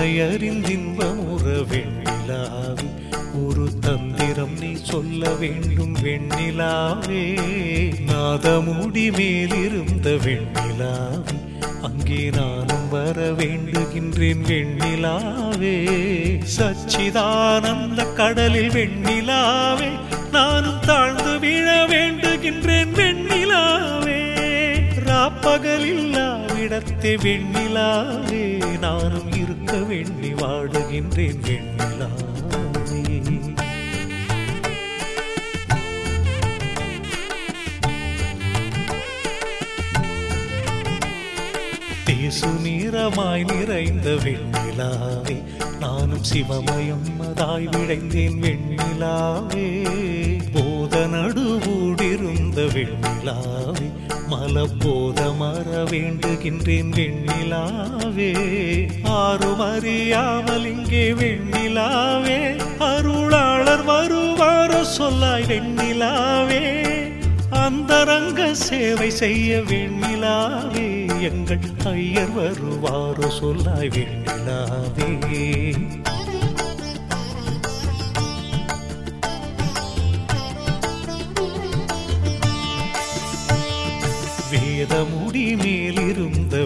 என்னை அறிந்தின்பமுற வெண்ணிலாவே ஒரு தந்திரம் நீ சொல்ல வேண்டும் வெண்ணிலாவே. நாதமுடி மேலிருந்த வெண்ணிலாவே. அங்கே நானும் வர வேண்டுகின்றேன் வெண்ணிலாவே. சச்சிதானந்த கடலில் வெண்ணிலாவே. நானும் தாழ்ந்து விழ வேண்டுகின்றேன் வெண்ணிலாவே. ராப்பகலில்லா விடத்தே வெண்ணிலாவே நானும் இருக்க வேண்டி வாடுகின்றேன் வெண்ணிலாவே. தேசு நீரமாய் நிறைந்த வெண்ணிலாவே நானும் சிவமயம் சிவமயம்மதாய் விளைந்தேன் வெண்ணிலாவே. போத வெண்ணிலாவே மலப்போத மற வேண்டுகின்றேன் வெண்ணிலாவே. ஆறும் அறியாமல் இங்கே வெண்ணிலாவே அருளாளர் வருவாரோ சொல்லாய் வெண்ணிலாவே. அந்தரங்க சேவை செய்ய வெண்ணிலாவே எங்கள் ஐயர் வருவாரோ சொல்லாய் வெண்ணிலாவே.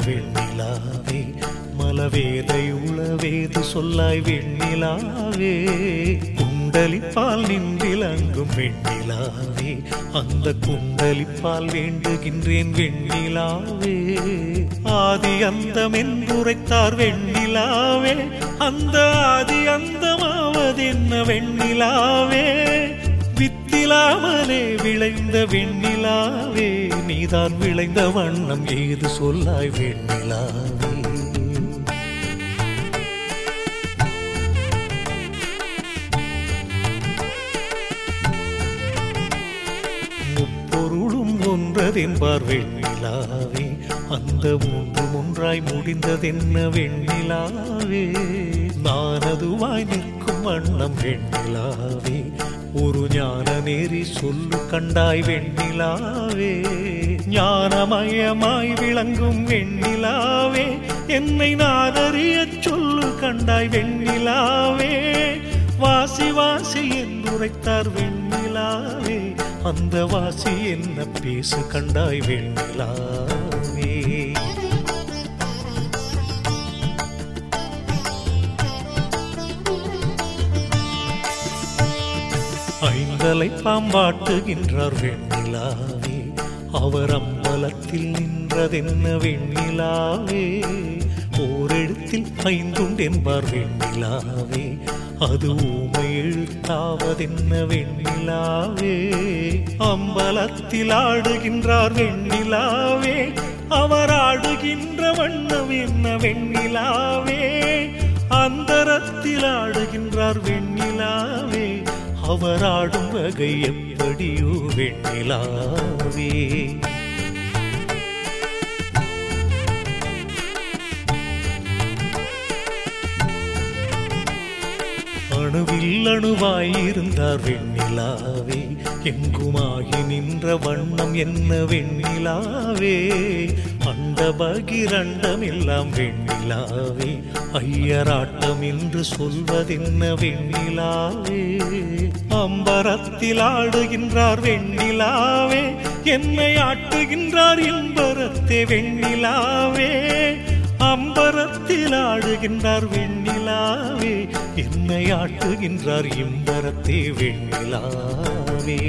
வெண்ணிலாவே மலவேதை உளவேது சொல்லாய் வெண்ணிலாவே குண்டலிப்பால் நின்றிலங்கும் வெண்ணிலாவே அந்த குண்டலிப்பால் வேண்டுகின்றேன் வெண்ணிலாவே ஆதி அந்தம் என்றுரைத்தார் வெண்ணிலாவே அந்த ஆதி அந்தமாவதென்ன வெண்ணிலாவே வித்திலாமலே விளைந்த வெண்ணிலாவே நீதான் விளைந்த வண்ணம் ஏது சொல்லாய் வெண்ணிலாவே. முப்பொருளும் ஒன்றதென்பார் வெண்ணிலாவே அந்த மூன்று ஒன்றாய் முடிந்ததென்ன வெண்ணிலாவே. நானதுவாய் நிற்கும் வண்ணம் வெண்ணிலாவே ஒரு ஞான நெறி சொல்லு கண்டாய் வெண்ணிலாவே. ஞானமயமாய் விளங்கும் வெண்ணிலாவே. என்னை நாதறிய சொல்லு கண்டாய் வெண்ணிலாவே. வாசி வாசி என்றுரைத்தார் வெண்ணிலாவே. அந்த வாசி என்ன பேசு கண்டாய் வெண்ணிலாவே. ஐந்தலை பாம்பாட்டுகின்றார் வெண்ணிலாவே. அவர் அம்பலத்தில் நின்றதென்ன வெண்ணிலாவே? ஓரெழுத்தில் ஐந்துண்டென்பார் வெண்ணிலாவே. அது ஊமை எழுத்தாவதென்ன வெண்ணிலாவே? அம்பலத்தில் ஆடுகின்றார் வெண்ணிலாவே. அவர் ஆடுகின்ற வண்ணம் என்ன வெண்ணிலாவே? அந்தரத்தில் ஆடுகின்றார் வெண்ணிலாவே. அவராடும் வகை எப்படியோ வெண்ணிலாவே? அணுவில் அணுவாயிருந்தார் வெண்ணிலாவே. எங்குமாகி நின்ற வண்ணம் என்ன வெண்ணிலாவே? அந்த பகிரண்டம் எல்லாம் வெண்ணிலாவே. ஐயராட்டம் என்று சொல்வதென்ன வெண்ணிலாவே? அம்பரத்தில் ஆடுகின்றார் வெண்ணிலாவே. என்னை ஆட்டுகின்றார் இன்பரத்தே வெண்ணிலாவே. அம்பரத்தில் ஆடுகின்றார் வெண்ணிலாவே. என்னை ஆட்டுகின்றார் இம்பரத்தே வெண்ணிலாவே.